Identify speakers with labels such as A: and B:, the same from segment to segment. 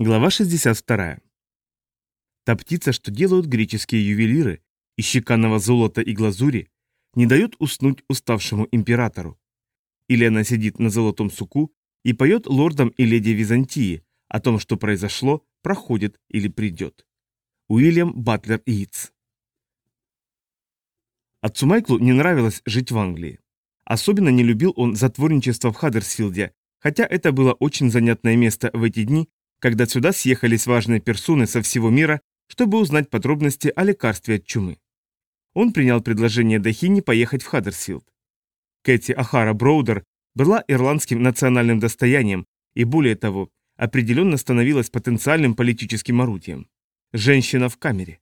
A: Глава 62. Та птица, что делают греческие ювелиры из щеканного золота и глазури, не дает уснуть уставшему императору. Или она сидит на золотом суку и поет лордам и леди Византии о том, что произошло, проходит или придет. Уильям Батлер Йитс. Отцу Майклу не нравилось жить в Англии. Особенно не любил он затворничество в Хаддерсфилде, хотя это было очень занятное место в эти дни, когда сюда съехались важные персоны со всего мира, чтобы узнать подробности о лекарстве от чумы. Он принял предложение Дахини поехать в Хаддерсфилд. Кэти Ахара Броудер была ирландским национальным достоянием и, более того, определенно становилась потенциальным политическим орудием. Женщина в камере.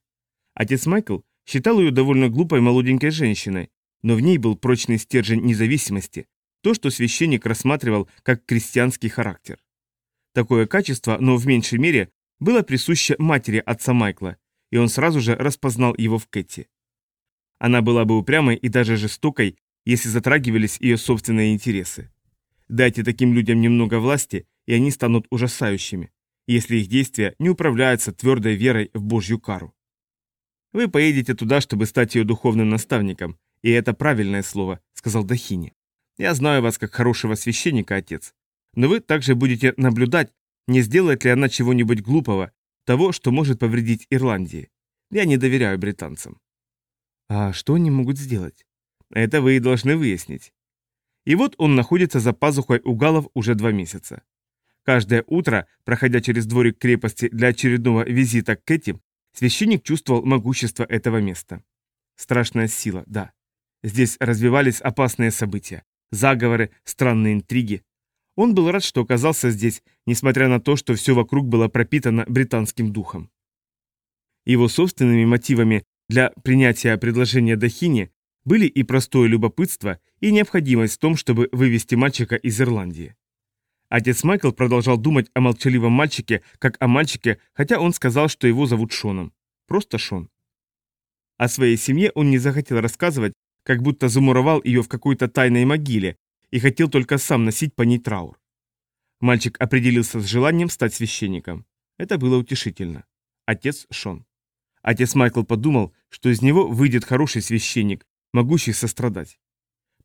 A: Отец Майкл считал ее довольно глупой молоденькой женщиной, но в ней был прочный стержень независимости, то, что священник рассматривал как крестьянский характер. Такое качество, но в меньшей мере, было присуще матери отца Майкла, и он сразу же распознал его в Кэти. Она была бы упрямой и даже жестокой, если затрагивались ее собственные интересы. Дайте таким людям немного власти, и они станут ужасающими, если их действия не управляются твердой верой в Божью кару. «Вы поедете туда, чтобы стать ее духовным наставником, и это правильное слово», — сказал Дахини. «Я знаю вас как хорошего священника, отец. Но вы также будете наблюдать, не сделает ли она чего-нибудь глупого, того, что может повредить Ирландии. Я не доверяю британцам. А что они могут сделать? Это вы и должны выяснить. И вот он находится за пазухой у галов уже два месяца. Каждое утро, проходя через дворик крепости для очередного визита к Кэти, священник чувствовал могущество этого места. Страшная сила, да. Здесь развивались опасные события. Заговоры, странные интриги, он был рад, что оказался здесь, несмотря на то, что все вокруг было пропитано британским духом. Его собственными мотивами для принятия предложения Дахини были и простое любопытство, и необходимость в том, чтобы вывести мальчика из Ирландии. Отец Майкл продолжал думать о молчаливом мальчике, как о мальчике, хотя он сказал, что его зовут Шоном. Просто Шон. О своей семье он не захотел рассказывать, как будто замуровал ее в какой-то тайной могиле, и хотел только сам носить по ней траур. Мальчик определился с желанием стать священником. Это было утешительно. Отец Шон. Отец Майкл подумал, что из него выйдет хороший священник, могущий сострадать.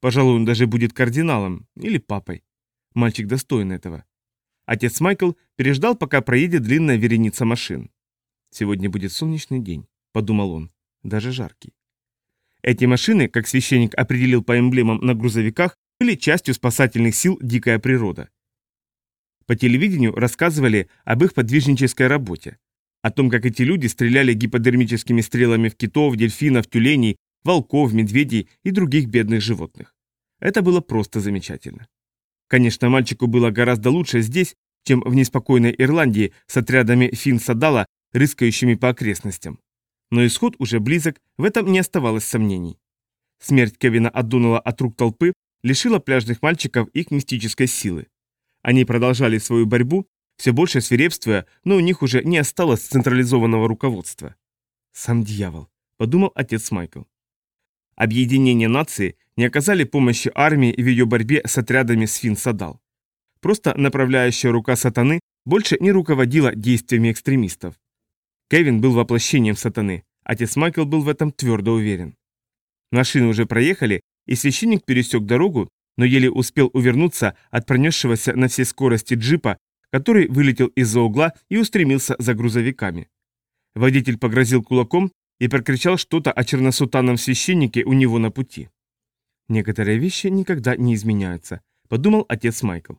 A: Пожалуй, он даже будет кардиналом или папой. Мальчик достоин этого. Отец Майкл переждал, пока проедет длинная вереница машин. «Сегодня будет солнечный день», — подумал он, — даже жаркий. Эти машины, как священник определил по эмблемам на грузовиках, были частью спасательных сил «Дикая природа». По телевидению рассказывали об их подвижнической работе, о том, как эти люди стреляли гиподермическими стрелами в китов, дельфинов, тюленей, волков, медведей и других бедных животных. Это было просто замечательно. Конечно, мальчику было гораздо лучше здесь, чем в неспокойной Ирландии с отрядами фин-садала, рыскающими по окрестностям. Но исход уже близок, в этом не оставалось сомнений. Смерть Кевина отдунула от рук толпы лишила пляжных мальчиков их мистической силы. Они продолжали свою борьбу, все больше свирепствуя, но у них уже не осталось централизованного руководства. «Сам дьявол», — подумал отец Майкл. Объединение нации не оказали помощи армии в ее борьбе с отрядами Сфин-Садал. Просто направляющая рука сатаны больше не руководила действиями экстремистов. Кевин был воплощением сатаны, отец Майкл был в этом твердо уверен. Машины уже проехали, и священник пересек дорогу, но еле успел увернуться от пронесшегося на всей скорости джипа, который вылетел из-за угла и устремился за грузовиками. Водитель погрозил кулаком и прокричал что-то о черносутанном священнике у него на пути. «Некоторые вещи никогда не изменяются», — подумал отец Майкл.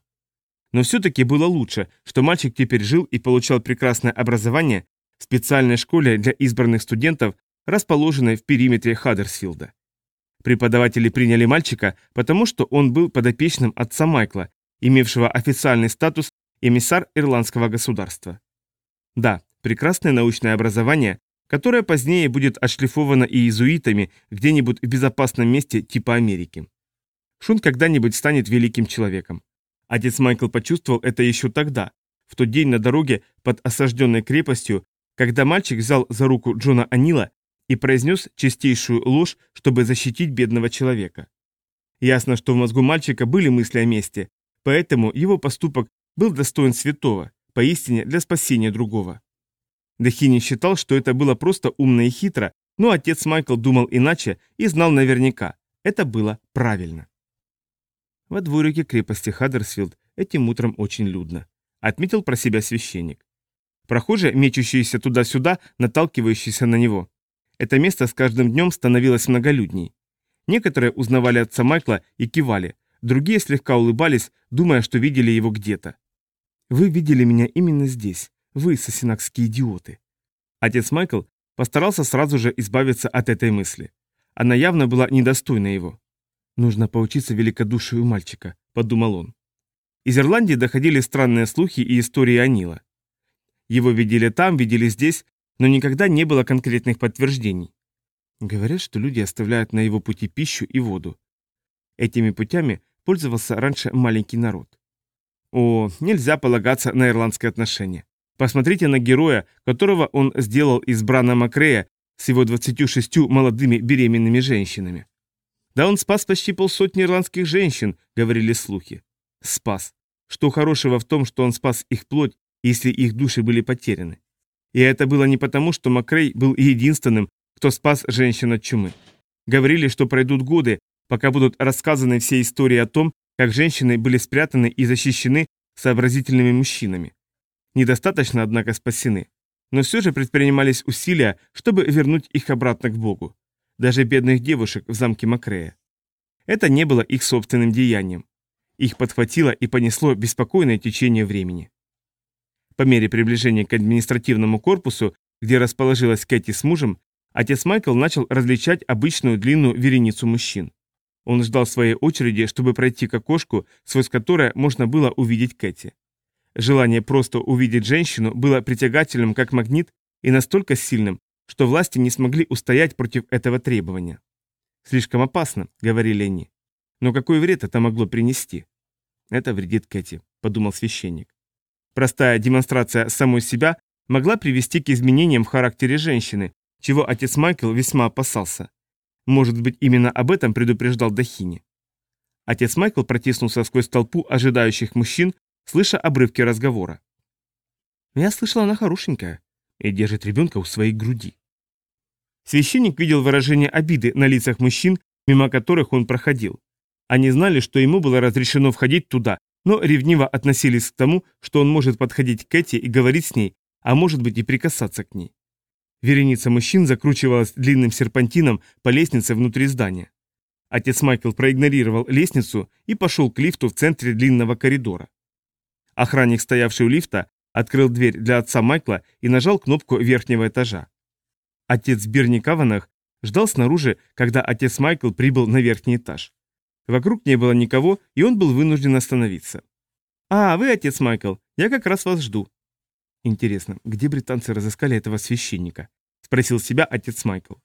A: Но все-таки было лучше, что мальчик теперь жил и получал прекрасное образование в специальной школе для избранных студентов, расположенной в периметре Хаддерсфилда. Преподаватели приняли мальчика, потому что он был подопечным отца Майкла, имевшего официальный статус эмиссар ирландского государства. Да, прекрасное научное образование, которое позднее будет отшлифовано и иезуитами где-нибудь в безопасном месте типа Америки. Шун когда-нибудь станет великим человеком. Отец Майкл почувствовал это еще тогда, в тот день на дороге под осажденной крепостью, когда мальчик взял за руку Джона Анила и произнес чистейшую ложь, чтобы защитить бедного человека. Ясно, что в мозгу мальчика были мысли о мести, поэтому его поступок был достоин святого, поистине для спасения другого. Дехини считал, что это было просто умно и хитро, но отец Майкл думал иначе и знал наверняка. Это было правильно. Во дворике крепости Хаддерсфилд этим утром очень людно. Отметил про себя священник. Прохожие, мечущиеся туда-сюда, наталкивающиеся на него. Это место с каждым днем становилось многолюдней. Некоторые узнавали отца Майкла и кивали, другие слегка улыбались, думая, что видели его где-то. «Вы видели меня именно здесь, вы, сосинакские идиоты». Отец Майкл постарался сразу же избавиться от этой мысли. Она явно была недостойна его. «Нужно поучиться великодушию мальчика», — подумал он. Из Ирландии доходили странные слухи и истории о Нила. Его видели там, видели здесь, но никогда не было конкретных подтверждений. Говорят, что люди оставляют на его пути пищу и воду. Этими путями пользовался раньше маленький народ. О, нельзя полагаться на ирландские отношения. Посмотрите на героя, которого он сделал из Брана Макрея с его 26 молодыми беременными женщинами. Да он спас почти полсотни ирландских женщин, говорили слухи. Спас. Что хорошего в том, что он спас их плоть, если их души были потеряны? И это было не потому, что Макрей был единственным, кто спас женщин от чумы. Говорили, что пройдут годы, пока будут рассказаны все истории о том, как женщины были спрятаны и защищены сообразительными мужчинами. Недостаточно, однако, спасены. Но все же предпринимались усилия, чтобы вернуть их обратно к Богу даже бедных девушек в замке Макрея. Это не было их собственным деянием. Их подхватило и понесло беспокойное течение времени. По мере приближения к административному корпусу, где расположилась Кэти с мужем, отец Майкл начал различать обычную длинную вереницу мужчин. Он ждал своей очереди, чтобы пройти к окошку, сквозь которое можно было увидеть Кэти. Желание просто увидеть женщину было притягательным как магнит и настолько сильным, что власти не смогли устоять против этого требования. «Слишком опасно», — говорили они. «Но какой вред это могло принести?» «Это вредит Кэти», — подумал священник. Простая демонстрация самой себя могла привести к изменениям в характере женщины, чего отец Майкл весьма опасался. Может быть, именно об этом предупреждал Дахини. Отец Майкл протиснулся сквозь толпу ожидающих мужчин, слыша обрывки разговора. «Я слышала, она хорошенькая и держит ребенка у своей груди. Священник видел выражение обиды на лицах мужчин, мимо которых он проходил. Они знали, что ему было разрешено входить туда, но ревниво относились к тому, что он может подходить к Кэти и говорить с ней, а может быть и прикасаться к ней. Вереница мужчин закручивалась длинным серпантином по лестнице внутри здания. Отец Майкл проигнорировал лестницу и пошел к лифту в центре длинного коридора. Охранник, стоявший у лифта, открыл дверь для отца Майкла и нажал кнопку верхнего этажа. Отец Бирни Каванах ждал снаружи, когда отец Майкл прибыл на верхний этаж. Вокруг не было никого, и он был вынужден остановиться. «А, вы отец Майкл, я как раз вас жду». «Интересно, где британцы разыскали этого священника?» – спросил себя отец Майкл.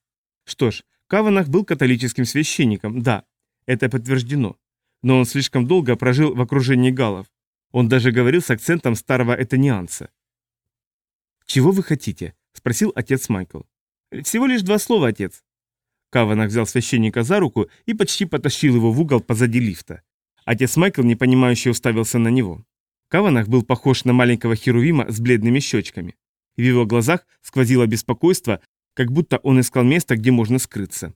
A: Что ж, Каванах был католическим священником, да, это подтверждено. Но он слишком долго прожил в окружении галлов, он даже говорил с акцентом старого этонианца. «Чего вы хотите?» – спросил отец Майкл. «Всего лишь два слова, отец». Каванах взял священника за руку и почти потащил его в угол позади лифта. Отец Майкл непонимающе уставился на него. Каванах был похож на маленького херувима с бледными щечками. В его глазах сквозило беспокойство, как будто он искал место, где можно скрыться.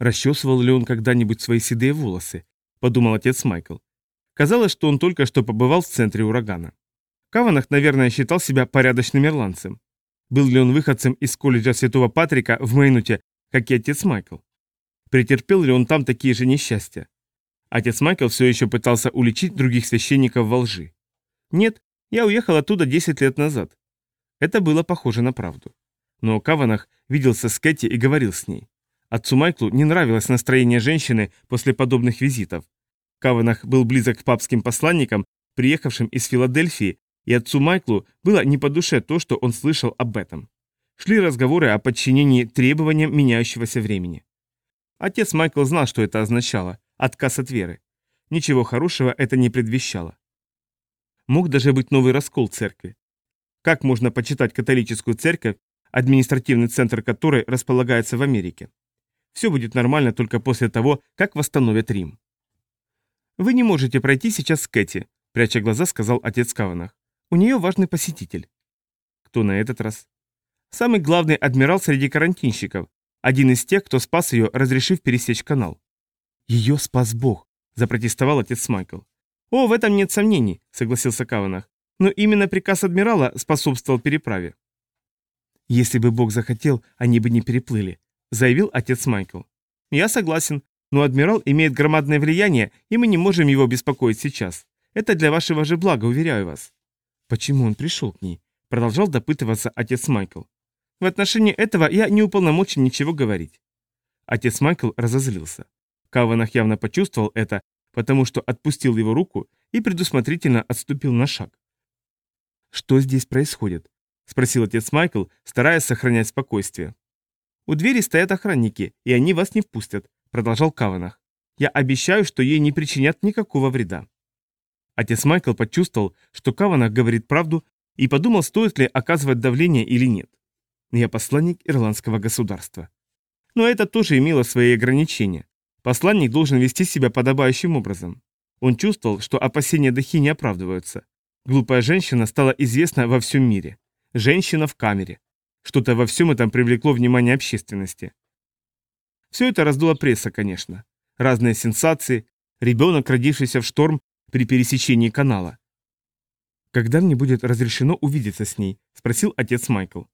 A: «Расчесывал ли он когда-нибудь свои седые волосы?» – подумал отец Майкл. Казалось, что он только что побывал в центре урагана. Каванах, наверное, считал себя порядочным ирландцем. Был ли он выходцем из колледжа Святого Патрика в Мейнуте, как и отец Майкл? Претерпел ли он там такие же несчастья? Отец Майкл все еще пытался уличить других священников во лжи. Нет, я уехал оттуда 10 лет назад. Это было похоже на правду. Но Каванах виделся с Кэти и говорил с ней. Отцу Майклу не нравилось настроение женщины после подобных визитов. Каванах был близок к папским посланникам, приехавшим из Филадельфии, и отцу Майклу было не по душе то, что он слышал об этом. Шли разговоры о подчинении требованиям меняющегося времени. Отец Майкл знал, что это означало – отказ от веры. Ничего хорошего это не предвещало. Мог даже быть новый раскол церкви. Как можно почитать католическую церковь, административный центр которой располагается в Америке? Все будет нормально только после того, как восстановят Рим. «Вы не можете пройти сейчас с Кэти», — пряча глаза, сказал отец Каванах. У нее важный посетитель. Кто на этот раз? Самый главный адмирал среди карантинщиков, один из тех, кто спас ее, разрешив пересечь канал. Ее спас Бог, запротестовал отец Майкл. О, в этом нет сомнений, согласился Каванах. Но именно приказ адмирала способствовал переправе. Если бы Бог захотел, они бы не переплыли, заявил отец Майкл. Я согласен, но адмирал имеет громадное влияние, и мы не можем его беспокоить сейчас. Это для вашего же блага, уверяю вас. Почему он пришел к ней? Продолжал допытываться отец Майкл. В отношении этого я не уполномочен ничего говорить. Отец Майкл разозлился. Каванах явно почувствовал это, потому что отпустил его руку и предусмотрительно отступил на шаг. «Что здесь происходит?» – спросил отец Майкл, стараясь сохранять спокойствие. «У двери стоят охранники, и они вас не впустят», – продолжал Каванах. «Я обещаю, что ей не причинят никакого вреда». Отец Майкл почувствовал, что Каванах говорит правду, и подумал, стоит ли оказывать давление или нет. Я посланник ирландского государства. Но это тоже имело свои ограничения. Посланник должен вести себя подобающим образом. Он чувствовал, что опасения Дахи не оправдываются. Глупая женщина стала известна во всем мире. Женщина в камере. Что-то во всем этом привлекло внимание общественности. Все это раздуло пресса, конечно. Разные сенсации, ребенок, родившийся в шторм при пересечении канала. «Когда мне будет разрешено увидеться с ней?» – спросил отец Майкл.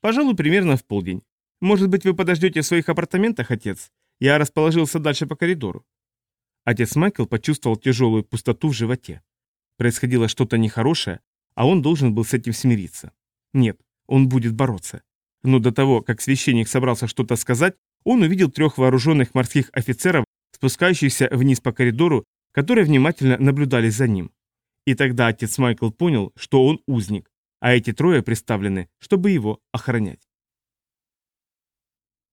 A: «Пожалуй, примерно в полдень. Может быть, вы подождете в своих апартаментах, отец? Я расположился дальше по коридору». Отец Майкл почувствовал тяжелую пустоту в животе. Происходило что-то нехорошее, а он должен был с этим смириться. Нет, он будет бороться. Но до того, как священник собрался что-то сказать, он увидел трех вооруженных морских офицеров, спускающихся вниз по коридору которые внимательно наблюдали за ним. И тогда отец Майкл понял, что он узник, а эти трое представлены, чтобы его охранять.